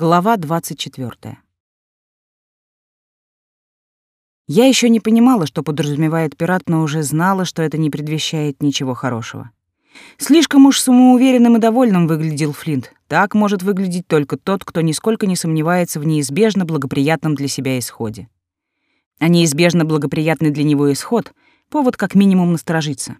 Глава 24. Я еще не понимала, что подразумевает пират, но уже знала, что это не предвещает ничего хорошего. Слишком уж самоуверенным и довольным выглядел Флинт. Так может выглядеть только тот, кто нисколько не сомневается в неизбежно благоприятном для себя исходе. А неизбежно благоприятный для него исход — повод как минимум насторожиться.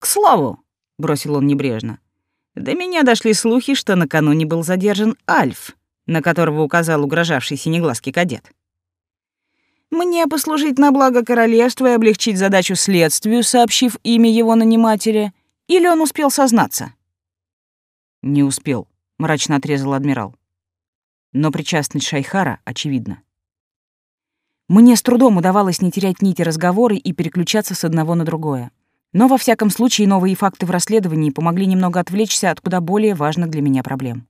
«К слову», — бросил он небрежно, — «до меня дошли слухи, что накануне был задержан Альф, на которого указал угрожавший синеглазкий кадет. Мне послужить на благо королевства и облегчить задачу следствию, сообщив имя его нанимателя, или он успел сознаться? Не успел, мрачно отрезал адмирал. Но причастность Шайхара очевидна. Мне с трудом удавалось не терять нити разговора и переключаться с одного на другое. Но во всяком случае новые факты в расследовании помогли немного отвлечься от куда более важных для меня проблем.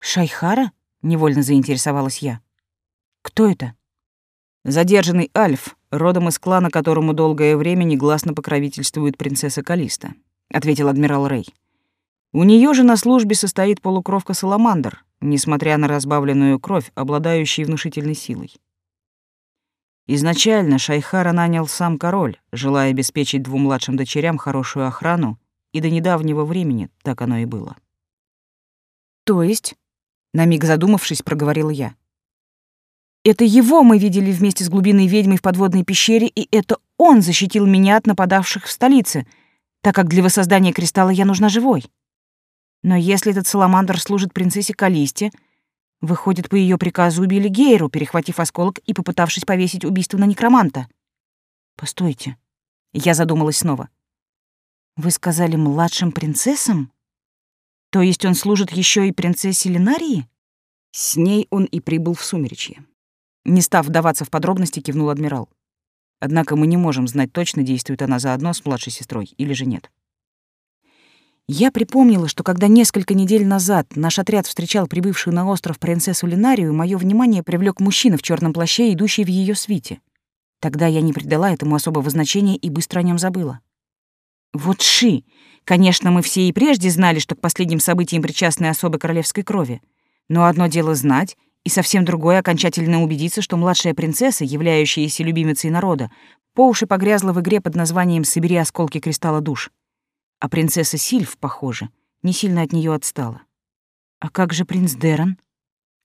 «Шайхара?» — невольно заинтересовалась я. «Кто это?» «Задержанный Альф, родом из клана, которому долгое время негласно покровительствует принцесса Калиста», — ответил адмирал Рэй. «У нее же на службе состоит полукровка Саламандр, несмотря на разбавленную кровь, обладающий внушительной силой. Изначально Шайхара нанял сам король, желая обеспечить двум младшим дочерям хорошую охрану, и до недавнего времени так оно и было. «То есть?» На миг задумавшись, проговорила я. Это его мы видели вместе с глубинной ведьмой в подводной пещере, и это он защитил меня от нападавших в столице, так как для воссоздания кристалла я нужна живой. Но если этот саламандр служит принцессе Калисте, выходит, по ее приказу убили Гейру, перехватив осколок и попытавшись повесить убийство на некроманта. Постойте. Я задумалась снова. Вы сказали младшим принцессам? То есть он служит еще и принцессе Ленарии? С ней он и прибыл в Сумеречье. Не став вдаваться в подробности, кивнул адмирал. Однако мы не можем знать точно, действует она заодно с младшей сестрой или же нет. Я припомнила, что когда несколько недель назад наш отряд встречал прибывшую на остров принцессу Ленарию, мое внимание привлек мужчина в черном плаще, идущий в ее свите. Тогда я не придала этому особого значения и быстро о нем забыла. Вот Ши! Конечно, мы все и прежде знали, что к последним событиям причастны особы королевской крови. Но одно дело знать, и совсем другое — окончательно убедиться, что младшая принцесса, являющаяся любимицей народа, по уши погрязла в игре под названием «Собери осколки кристалла душ». А принцесса Сильф, похоже, не сильно от нее отстала. «А как же принц Дерон?»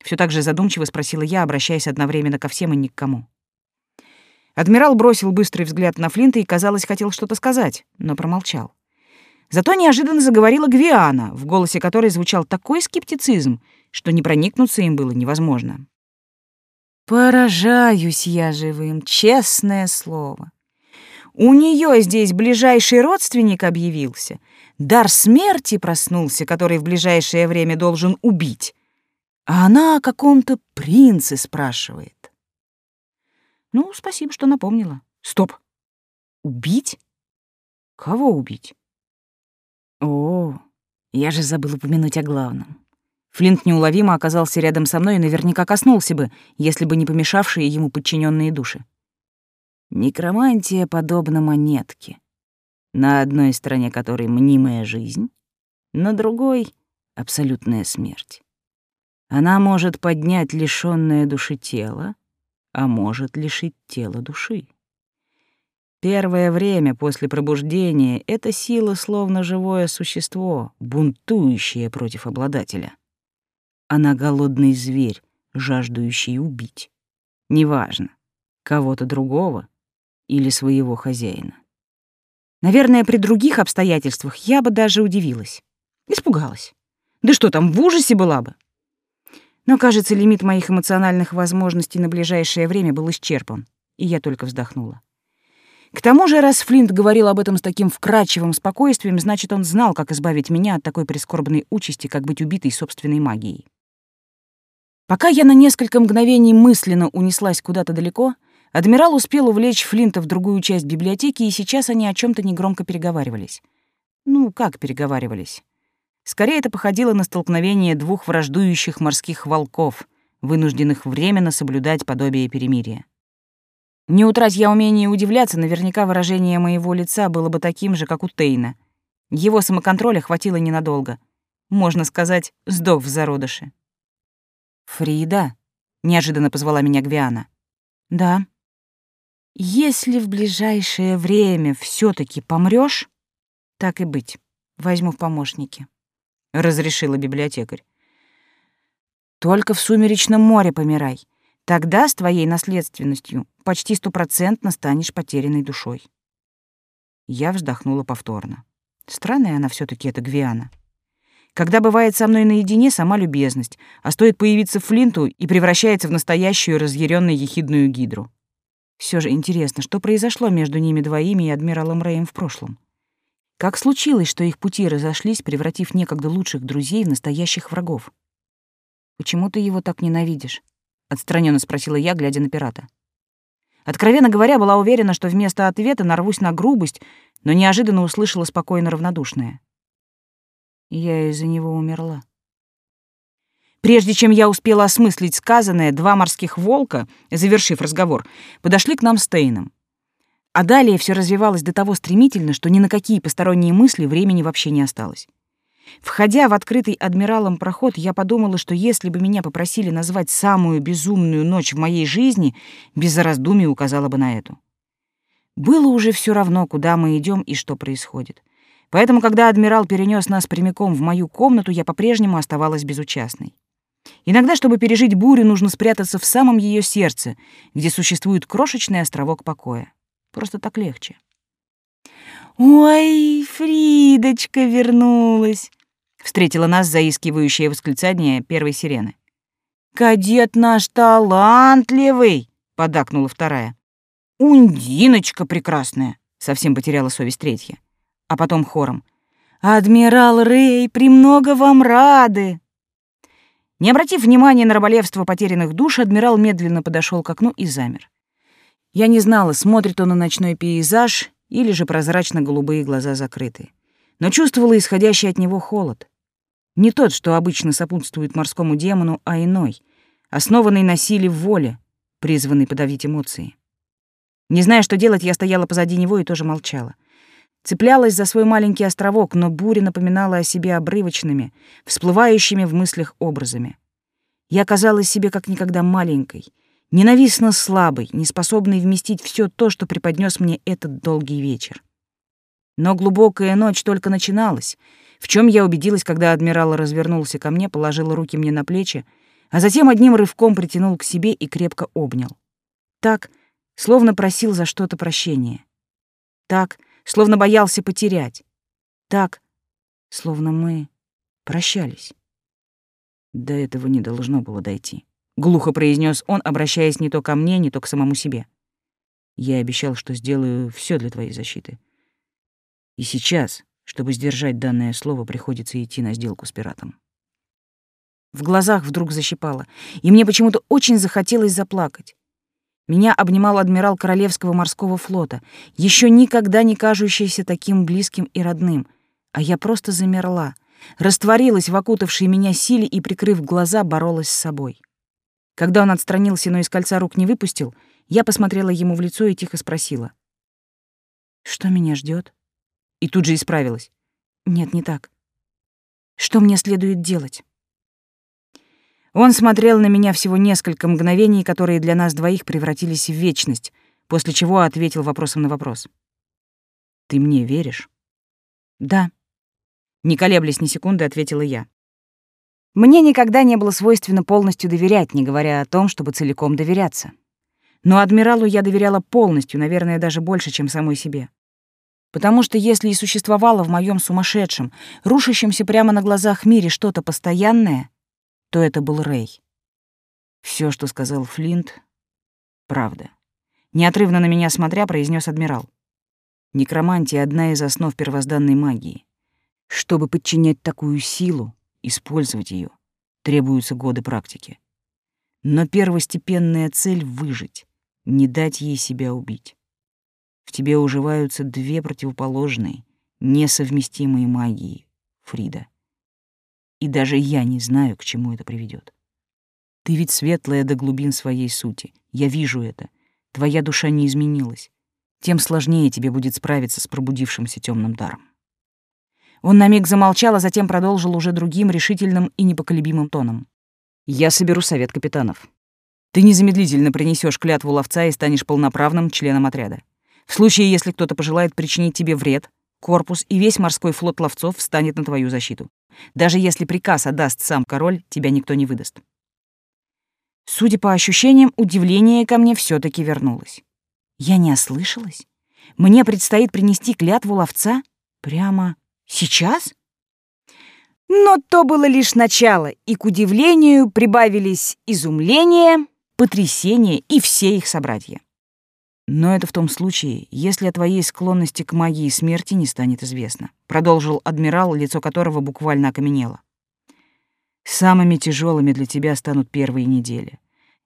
Все так же задумчиво спросила я, обращаясь одновременно ко всем и ни к кому. Адмирал бросил быстрый взгляд на Флинта и, казалось, хотел что-то сказать, но промолчал. Зато неожиданно заговорила Гвиана, в голосе которой звучал такой скептицизм, что не проникнуться им было невозможно. «Поражаюсь я живым, честное слово. У нее здесь ближайший родственник объявился, дар смерти проснулся, который в ближайшее время должен убить, а она о каком-то принце спрашивает. Ну, спасибо, что напомнила. Стоп. Убить? Кого убить? О, я же забыл упомянуть о главном. Флинт неуловимо оказался рядом со мной и наверняка коснулся бы, если бы не помешавшие ему подчиненные души. Некромантия подобна монетке, на одной стороне которой мнимая жизнь, на другой — абсолютная смерть. Она может поднять лишённое души тело, а может лишить тела души. Первое время после пробуждения эта сила словно живое существо, бунтующее против обладателя. Она голодный зверь, жаждущий убить. Неважно, кого-то другого или своего хозяина. Наверное, при других обстоятельствах я бы даже удивилась. Испугалась. Да что там, в ужасе была бы. Но, кажется, лимит моих эмоциональных возможностей на ближайшее время был исчерпан, и я только вздохнула. К тому же, раз Флинт говорил об этом с таким вкрадчивым спокойствием, значит, он знал, как избавить меня от такой прискорбной участи, как быть убитой собственной магией. Пока я на несколько мгновений мысленно унеслась куда-то далеко, адмирал успел увлечь Флинта в другую часть библиотеки, и сейчас они о чем то негромко переговаривались. Ну, как переговаривались? Скорее, это походило на столкновение двух враждующих морских волков, вынужденных временно соблюдать подобие перемирия. Не утрать я умение удивляться, наверняка выражение моего лица было бы таким же, как у Тейна. Его самоконтроля хватило ненадолго. Можно сказать, сдох в зародыше. «Фрида?» — неожиданно позвала меня Гвиана. «Да». «Если в ближайшее время все таки помрёшь, так и быть, возьму в помощники», — разрешила библиотекарь. «Только в сумеречном море помирай. Тогда с твоей наследственностью почти стопроцентно станешь потерянной душой». Я вздохнула повторно. Странная она все таки эта Гвиана. Когда бывает со мной наедине, сама любезность, а стоит появиться Флинту и превращается в настоящую разъяренную ехидную гидру. Все же интересно, что произошло между ними двоими и адмиралом Рэем в прошлом? Как случилось, что их пути разошлись, превратив некогда лучших друзей в настоящих врагов? «Почему ты его так ненавидишь?» — отстраненно спросила я, глядя на пирата. Откровенно говоря, была уверена, что вместо ответа нарвусь на грубость, но неожиданно услышала спокойно равнодушное. Я из-за него умерла. Прежде чем я успела осмыслить сказанное, два морских волка, завершив разговор, подошли к нам с Тейном. А далее все развивалось до того стремительно, что ни на какие посторонние мысли времени вообще не осталось. Входя в открытый адмиралом проход, я подумала, что если бы меня попросили назвать самую безумную ночь в моей жизни, без раздумий указала бы на эту. Было уже все равно, куда мы идем и что происходит. Поэтому, когда адмирал перенес нас прямиком в мою комнату, я по-прежнему оставалась безучастной. Иногда, чтобы пережить бурю, нужно спрятаться в самом ее сердце, где существует крошечный островок покоя. Просто так легче. «Ой, Фридочка вернулась!» — встретила нас заискивающее восклицание первой сирены. «Кадет наш талантливый!» — подакнула вторая. «Ундиночка прекрасная!» — совсем потеряла совесть третья а потом хором. «Адмирал Рэй, премного вам рады!» Не обратив внимания на раболевство потерянных душ, адмирал медленно подошел к окну и замер. Я не знала, смотрит он на ночной пейзаж или же прозрачно-голубые глаза закрыты, но чувствовала исходящий от него холод. Не тот, что обычно сопутствует морскому демону, а иной, основанный на силе воли, призванный подавить эмоции. Не зная, что делать, я стояла позади него и тоже молчала. Цеплялась за свой маленький островок, но буря напоминала о себе обрывочными, всплывающими в мыслях образами. Я казалась себе как никогда маленькой, ненавистно слабой, неспособной вместить все то, что преподнес мне этот долгий вечер. Но глубокая ночь только начиналась, в чем я убедилась, когда адмирал развернулся ко мне, положил руки мне на плечи, а затем одним рывком притянул к себе и крепко обнял. Так, словно просил за что-то прощения. Так, словно боялся потерять. Так, словно мы прощались. До этого не должно было дойти. Глухо произнес он, обращаясь не то ко мне, не то к самому себе. Я обещал, что сделаю все для твоей защиты. И сейчас, чтобы сдержать данное слово, приходится идти на сделку с пиратом. В глазах вдруг защипало, и мне почему-то очень захотелось заплакать. Меня обнимал адмирал Королевского морского флота, еще никогда не кажущийся таким близким и родным, а я просто замерла, растворилась в окутавшей меня силе и, прикрыв глаза, боролась с собой. Когда он отстранился, но из кольца рук не выпустил, я посмотрела ему в лицо и тихо спросила. «Что меня ждет? И тут же исправилась. «Нет, не так. Что мне следует делать?» Он смотрел на меня всего несколько мгновений, которые для нас двоих превратились в вечность, после чего ответил вопросом на вопрос. «Ты мне веришь?» «Да». Не колеблясь ни секунды, ответила я. Мне никогда не было свойственно полностью доверять, не говоря о том, чтобы целиком доверяться. Но адмиралу я доверяла полностью, наверное, даже больше, чем самой себе. Потому что если и существовало в моем сумасшедшем, рушащемся прямо на глазах мире что-то постоянное, то это был Рэй. Все, что сказал Флинт, правда. Неотрывно на меня смотря, произнес адмирал. Некромантия — одна из основ первозданной магии. Чтобы подчинять такую силу, использовать ее, требуются годы практики. Но первостепенная цель — выжить, не дать ей себя убить. В тебе уживаются две противоположные, несовместимые магии, Фрида и даже я не знаю, к чему это приведет. Ты ведь светлая до глубин своей сути. Я вижу это. Твоя душа не изменилась. Тем сложнее тебе будет справиться с пробудившимся темным даром. Он на миг замолчал, а затем продолжил уже другим решительным и непоколебимым тоном. Я соберу совет капитанов. Ты незамедлительно принесешь клятву ловца и станешь полноправным членом отряда. В случае, если кто-то пожелает причинить тебе вред, корпус и весь морской флот ловцов встанет на твою защиту. Даже если приказ отдаст сам король, тебя никто не выдаст. Судя по ощущениям, удивление ко мне все таки вернулось. Я не ослышалась? Мне предстоит принести клятву ловца? Прямо сейчас? Но то было лишь начало, и к удивлению прибавились изумление, потрясение и все их собратья. Но это в том случае, если о твоей склонности к магии смерти не станет известно, продолжил адмирал, лицо которого буквально окаменело. Самыми тяжелыми для тебя станут первые недели.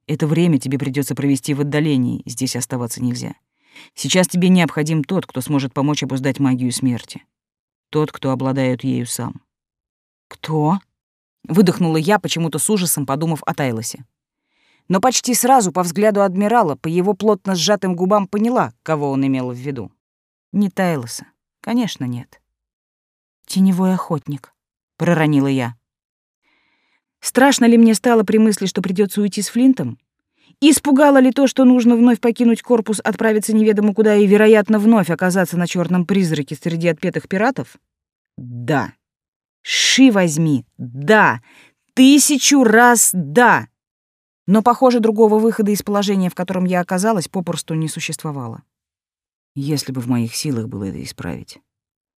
Это время тебе придется провести в отдалении, здесь оставаться нельзя. Сейчас тебе необходим тот, кто сможет помочь обуздать магию смерти. Тот, кто обладает ею сам. «Кто?» — выдохнула я, почему-то с ужасом подумав о Тайлосе. Но почти сразу по взгляду адмирала, по его плотно сжатым губам поняла, кого он имел в виду. Не Тайлоса. Конечно, нет. «Теневой охотник», — проронила я. Страшно ли мне стало при мысли, что придется уйти с Флинтом? Испугало ли то, что нужно вновь покинуть корпус, отправиться неведомо куда и, вероятно, вновь оказаться на черном призраке среди отпетых пиратов? Да. Ши возьми, да, тысячу раз да. Но, похоже, другого выхода из положения, в котором я оказалась, попросту не существовало. Если бы в моих силах было это исправить.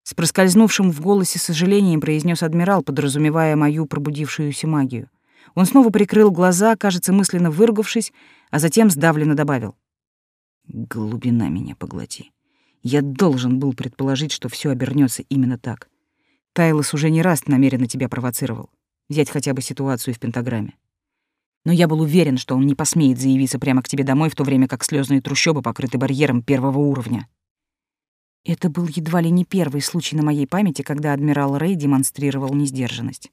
С проскользнувшим в голосе сожалением произнес адмирал, подразумевая мою пробудившуюся магию. Он снова прикрыл глаза, кажется, мысленно выругавшись, а затем сдавленно добавил. «Глубина меня поглоти. Я должен был предположить, что все обернется именно так. Тайлос уже не раз намеренно тебя провоцировал. Взять хотя бы ситуацию в пентаграмме. Но я был уверен, что он не посмеет заявиться прямо к тебе домой, в то время как слезные трущобы покрыты барьером первого уровня. Это был едва ли не первый случай на моей памяти, когда адмирал Рэй демонстрировал несдержанность.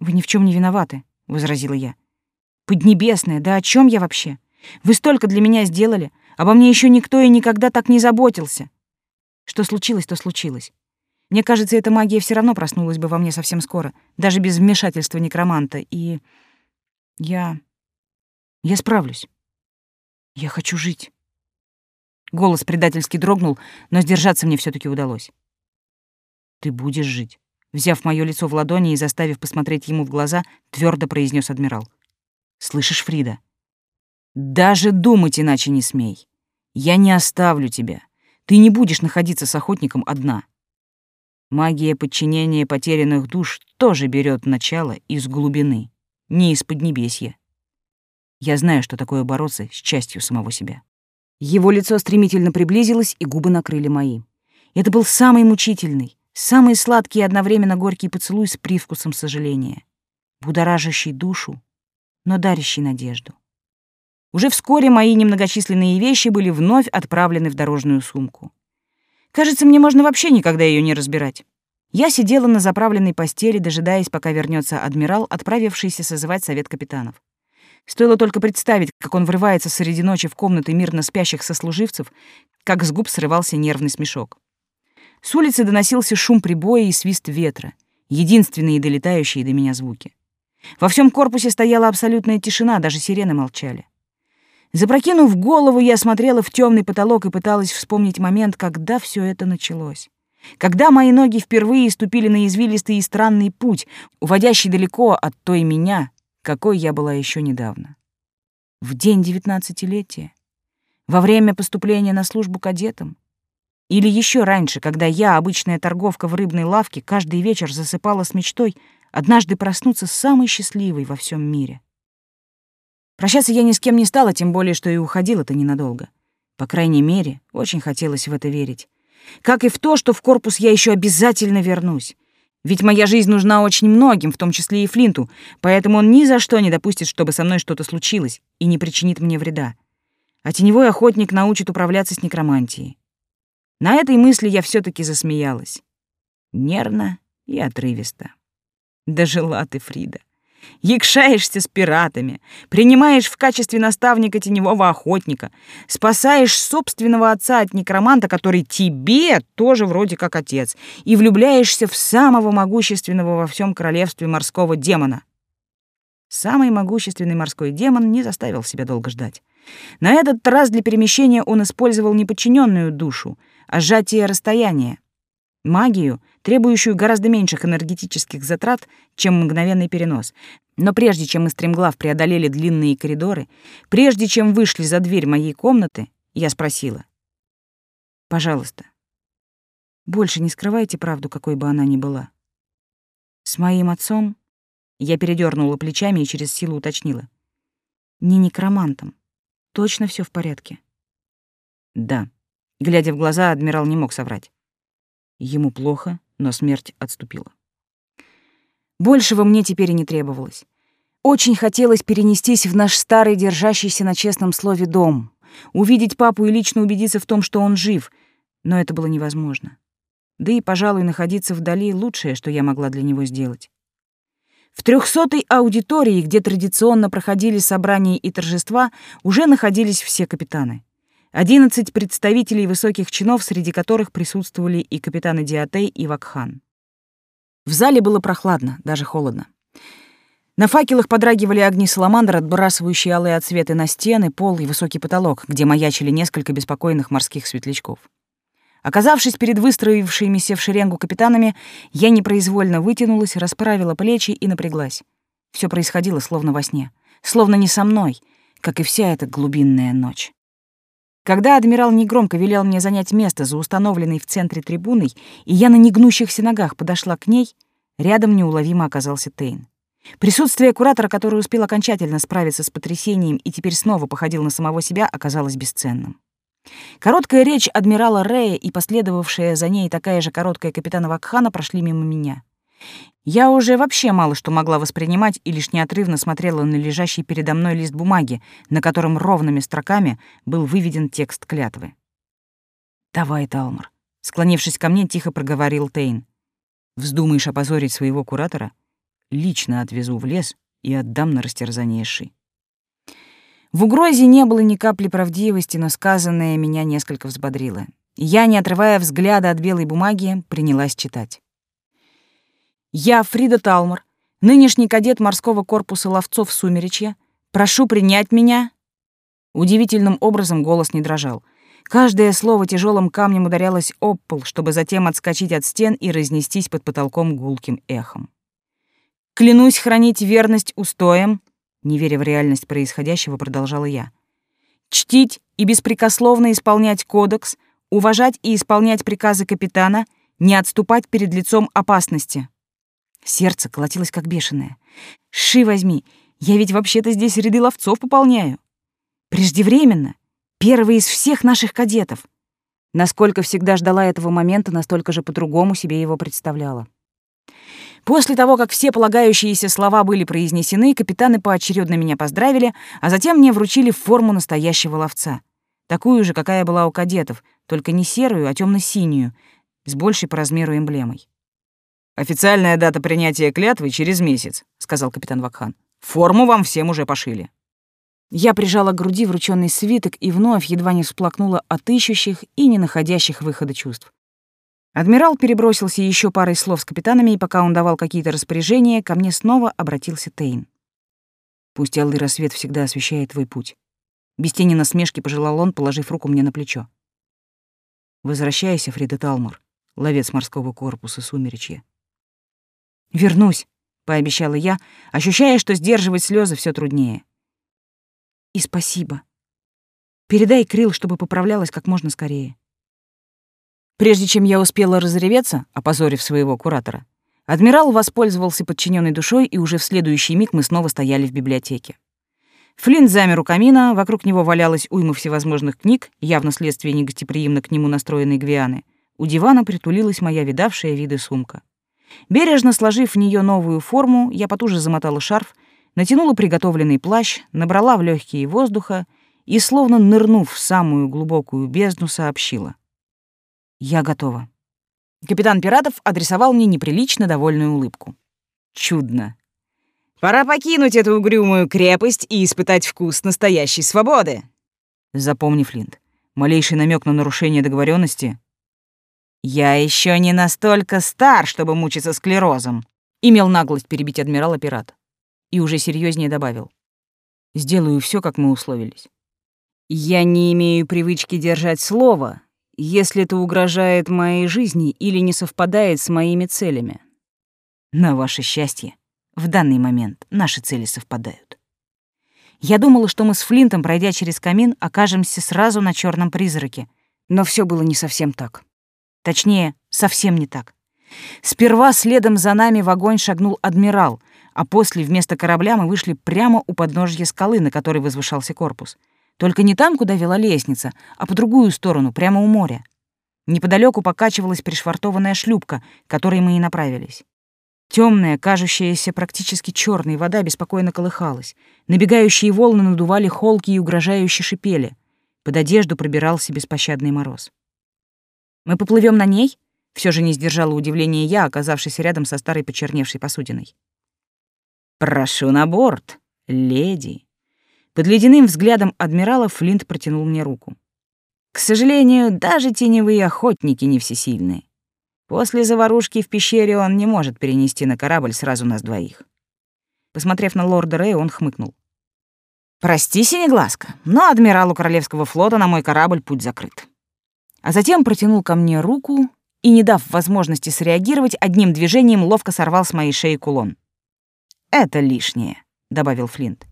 «Вы ни в чем не виноваты», — возразила я. «Поднебесная, да о чем я вообще? Вы столько для меня сделали, обо мне еще никто и никогда так не заботился. Что случилось, то случилось. Мне кажется, эта магия все равно проснулась бы во мне совсем скоро, даже без вмешательства некроманта, и... Я... Я справлюсь. Я хочу жить. Голос предательски дрогнул, но сдержаться мне все таки удалось. Ты будешь жить. Взяв моё лицо в ладони и заставив посмотреть ему в глаза, твердо произнес адмирал. «Слышишь, Фрида? Даже думать иначе не смей. Я не оставлю тебя. Ты не будешь находиться с охотником одна. Магия подчинения потерянных душ тоже берет начало из глубины, не из поднебесья. Я знаю, что такое бороться с частью самого себя. Его лицо стремительно приблизилось, и губы накрыли мои. Это был самый мучительный, самый сладкий и одновременно горький поцелуй с привкусом сожаления, будоражащий душу, но дарящий надежду. Уже вскоре мои немногочисленные вещи были вновь отправлены в дорожную сумку. Кажется, мне можно вообще никогда ее не разбирать. Я сидела на заправленной постели, дожидаясь, пока вернется адмирал, отправившийся созывать совет капитанов. Стоило только представить, как он врывается среди ночи в комнаты мирно спящих сослуживцев, как с губ срывался нервный смешок. С улицы доносился шум прибоя и свист ветра, единственные долетающие до меня звуки. Во всем корпусе стояла абсолютная тишина, даже сирены молчали. Запрокинув голову, я смотрела в темный потолок и пыталась вспомнить момент, когда все это началось. Когда мои ноги впервые ступили на извилистый и странный путь, уводящий далеко от той меня, какой я была еще недавно. В день девятнадцатилетия? Во время поступления на службу кадетом? Или еще раньше, когда я, обычная торговка в рыбной лавке, каждый вечер засыпала с мечтой однажды проснуться самой счастливой во всем мире? Прощаться я ни с кем не стала, тем более, что и уходила-то ненадолго. По крайней мере, очень хотелось в это верить. Как и в то, что в корпус я еще обязательно вернусь. Ведь моя жизнь нужна очень многим, в том числе и Флинту, поэтому он ни за что не допустит, чтобы со мной что-то случилось и не причинит мне вреда. А теневой охотник научит управляться с некромантией. На этой мысли я все таки засмеялась. Нервно и отрывисто. Дожила ты, Фрида якшаешься с пиратами, принимаешь в качестве наставника теневого охотника, спасаешь собственного отца от некроманта, который тебе тоже вроде как отец, и влюбляешься в самого могущественного во всем королевстве морского демона. Самый могущественный морской демон не заставил себя долго ждать. На этот раз для перемещения он использовал не подчиненную душу, а сжатие расстояния. Магию, требующую гораздо меньших энергетических затрат, чем мгновенный перенос. Но прежде чем мы стремглав преодолели длинные коридоры, прежде чем вышли за дверь моей комнаты, я спросила. «Пожалуйста, больше не скрывайте правду, какой бы она ни была. С моим отцом...» Я передернула плечами и через силу уточнила. «Не некромантом. Точно все в порядке?» «Да». Глядя в глаза, адмирал не мог соврать. Ему плохо, но смерть отступила. Большего мне теперь и не требовалось. Очень хотелось перенестись в наш старый, держащийся на честном слове дом, увидеть папу и лично убедиться в том, что он жив, но это было невозможно. Да и, пожалуй, находиться вдали — лучшее, что я могла для него сделать. В трехсотой аудитории, где традиционно проходили собрания и торжества, уже находились все капитаны. Одиннадцать представителей высоких чинов, среди которых присутствовали и капитаны Диатей и Вакхан. В зале было прохладно, даже холодно. На факелах подрагивали огни саламандр, отбрасывающие алые отсветы на стены, пол и высокий потолок, где маячили несколько беспокойных морских светлячков. Оказавшись перед выстроившимися в шеренгу капитанами, я непроизвольно вытянулась, расправила плечи и напряглась. Все происходило словно во сне, словно не со мной, как и вся эта глубинная ночь. Когда адмирал негромко велел мне занять место за установленной в центре трибуной, и я на негнущихся ногах подошла к ней, рядом неуловимо оказался Тейн. Присутствие куратора, который успел окончательно справиться с потрясением и теперь снова походил на самого себя, оказалось бесценным. Короткая речь адмирала Рея и последовавшая за ней такая же короткая капитана Вакхана прошли мимо меня. Я уже вообще мало что могла воспринимать и лишь неотрывно смотрела на лежащий передо мной лист бумаги, на котором ровными строками был выведен текст клятвы. «Давай, Талмор», — склонившись ко мне, тихо проговорил Тейн. «Вздумаешь опозорить своего куратора? Лично отвезу в лес и отдам на растерзание Ши». В угрозе не было ни капли правдивости, но сказанное меня несколько взбодрило. Я, не отрывая взгляда от белой бумаги, принялась читать. Я, Фрида Талмор, нынешний кадет морского корпуса ловцов Сумеречья, прошу принять меня. Удивительным образом голос не дрожал. Каждое слово тяжелым камнем ударялось об пол, чтобы затем отскочить от стен и разнестись под потолком гулким эхом. Клянусь хранить верность устоям, не веря в реальность происходящего, продолжала я. Чтить и беспрекословно исполнять кодекс, уважать и исполнять приказы капитана, не отступать перед лицом опасности. Сердце колотилось как бешеное. «Ши возьми, я ведь вообще-то здесь ряды ловцов пополняю. Преждевременно. Первый из всех наших кадетов. Насколько всегда ждала этого момента, настолько же по-другому себе его представляла. После того, как все полагающиеся слова были произнесены, капитаны поочередно меня поздравили, а затем мне вручили форму настоящего ловца. Такую же, какая была у кадетов, только не серую, а темно синюю с большей по размеру эмблемой. «Официальная дата принятия клятвы через месяц», — сказал капитан Вакхан. «Форму вам всем уже пошили». Я прижала к груди врученный свиток и вновь едва не всплакнула от ищущих и не находящих выхода чувств. Адмирал перебросился еще парой слов с капитанами, и пока он давал какие-то распоряжения, ко мне снова обратился Тейн. «Пусть алый рассвет всегда освещает твой путь». Без тени насмешки пожелал он, положив руку мне на плечо. «Возвращайся, Фрида Талмор, ловец морского корпуса Сумеречья. «Вернусь», — пообещала я, ощущая, что сдерживать слезы все труднее. «И спасибо. Передай Крил, чтобы поправлялась как можно скорее». Прежде чем я успела разреветься, опозорив своего куратора, адмирал воспользовался подчиненной душой, и уже в следующий миг мы снова стояли в библиотеке. Флинт замер у камина, вокруг него валялась уйма всевозможных книг, явно следствие негостеприимно к нему настроенной Гвианы. У дивана притулилась моя видавшая виды сумка. Бережно сложив в нее новую форму, я потуже замотала шарф, натянула приготовленный плащ, набрала в легкие воздуха и, словно нырнув в самую глубокую бездну, сообщила. «Я готова». Капитан пиратов адресовал мне неприлично довольную улыбку. «Чудно. Пора покинуть эту угрюмую крепость и испытать вкус настоящей свободы». Запомни, Флинт, малейший намек на нарушение договоренности «Я еще не настолько стар, чтобы мучиться склерозом», — имел наглость перебить адмирала пират. И уже серьезнее добавил. «Сделаю все, как мы условились. Я не имею привычки держать слово, если это угрожает моей жизни или не совпадает с моими целями. На ваше счастье, в данный момент наши цели совпадают. Я думала, что мы с Флинтом, пройдя через камин, окажемся сразу на черном призраке, но все было не совсем так. Точнее, совсем не так. Сперва следом за нами в огонь шагнул адмирал, а после вместо корабля мы вышли прямо у подножья скалы, на которой возвышался корпус. Только не там, куда вела лестница, а по другую сторону, прямо у моря. Неподалеку покачивалась пришвартованная шлюпка, к которой мы и направились. Темная, кажущаяся практически черной вода беспокойно колыхалась. Набегающие волны надували холки и угрожающе шипели. Под одежду пробирался беспощадный мороз. «Мы поплывем на ней?» Все же не сдержала удивления я, оказавшись рядом со старой почерневшей посудиной. «Прошу на борт, леди!» Под ледяным взглядом адмирала Флинт протянул мне руку. «К сожалению, даже теневые охотники не всесильны. После заварушки в пещере он не может перенести на корабль сразу нас двоих». Посмотрев на лорда Рэя, он хмыкнул. «Прости, Синеглазка, но адмиралу Королевского флота на мой корабль путь закрыт». А затем протянул ко мне руку и, не дав возможности среагировать, одним движением ловко сорвал с моей шеи кулон. «Это лишнее», — добавил Флинт.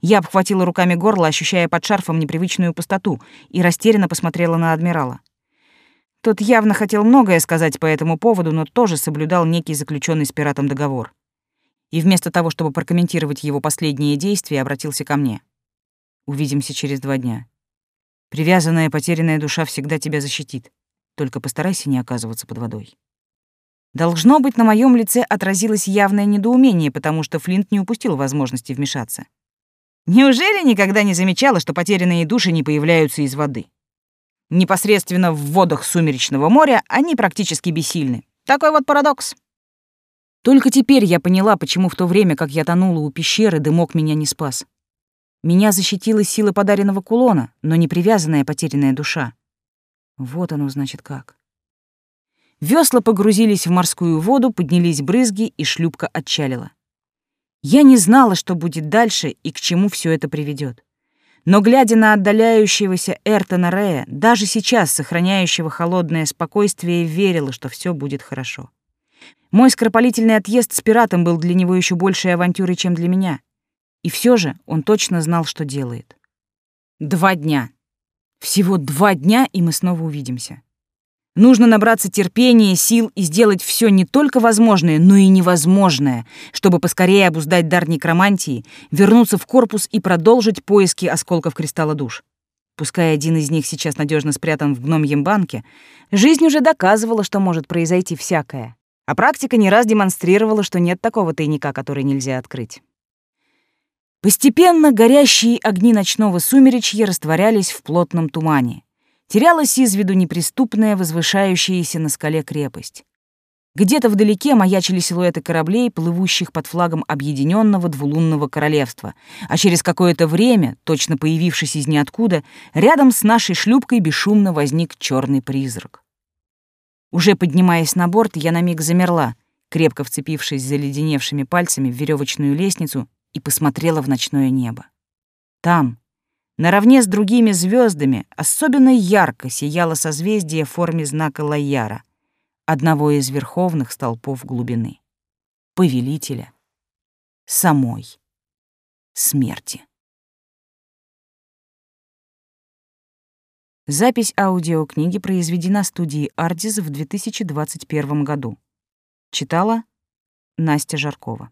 Я обхватила руками горло, ощущая под шарфом непривычную пустоту, и растерянно посмотрела на адмирала. Тот явно хотел многое сказать по этому поводу, но тоже соблюдал некий заключенный с пиратом договор. И вместо того, чтобы прокомментировать его последние действия, обратился ко мне. «Увидимся через два дня. Привязанная потерянная душа всегда тебя защитит. Только постарайся не оказываться под водой. Должно быть, на моем лице отразилось явное недоумение, потому что Флинт не упустил возможности вмешаться. Неужели никогда не замечала, что потерянные души не появляются из воды? Непосредственно в водах Сумеречного моря они практически бессильны. Такой вот парадокс. Только теперь я поняла, почему в то время, как я тонула у пещеры, дымок меня не спас. Меня защитила сила подаренного кулона, но не привязанная потерянная душа. Вот оно, значит, как. Весла погрузились в морскую воду, поднялись брызги, и шлюпка отчалила. Я не знала, что будет дальше и к чему все это приведет. Но, глядя на отдаляющегося Эртона Рея, даже сейчас сохраняющего холодное спокойствие, верила, что все будет хорошо. Мой скоропалительный отъезд с пиратом был для него еще большей авантюрой, чем для меня. И все же он точно знал, что делает. Два дня. Всего два дня, и мы снова увидимся. Нужно набраться терпения, сил и сделать все не только возможное, но и невозможное, чтобы поскорее обуздать дар некромантии, вернуться в корпус и продолжить поиски осколков кристалла душ. Пускай один из них сейчас надежно спрятан в гномьем банке, жизнь уже доказывала, что может произойти всякое. А практика не раз демонстрировала, что нет такого тайника, который нельзя открыть. Постепенно горящие огни ночного сумеречья растворялись в плотном тумане. Терялась из виду неприступная, возвышающаяся на скале крепость. Где-то вдалеке маячили силуэты кораблей, плывущих под флагом Объединенного Двулунного Королевства, а через какое-то время, точно появившись из ниоткуда, рядом с нашей шлюпкой бесшумно возник черный призрак. Уже поднимаясь на борт, я на миг замерла, крепко вцепившись заледеневшими пальцами в веревочную лестницу и посмотрела в ночное небо. Там, наравне с другими звездами, особенно ярко сияло созвездие в форме знака Лаяра, одного из верховных столпов глубины, повелителя самой смерти. Запись аудиокниги произведена студией «Ардис» в 2021 году. Читала Настя Жаркова.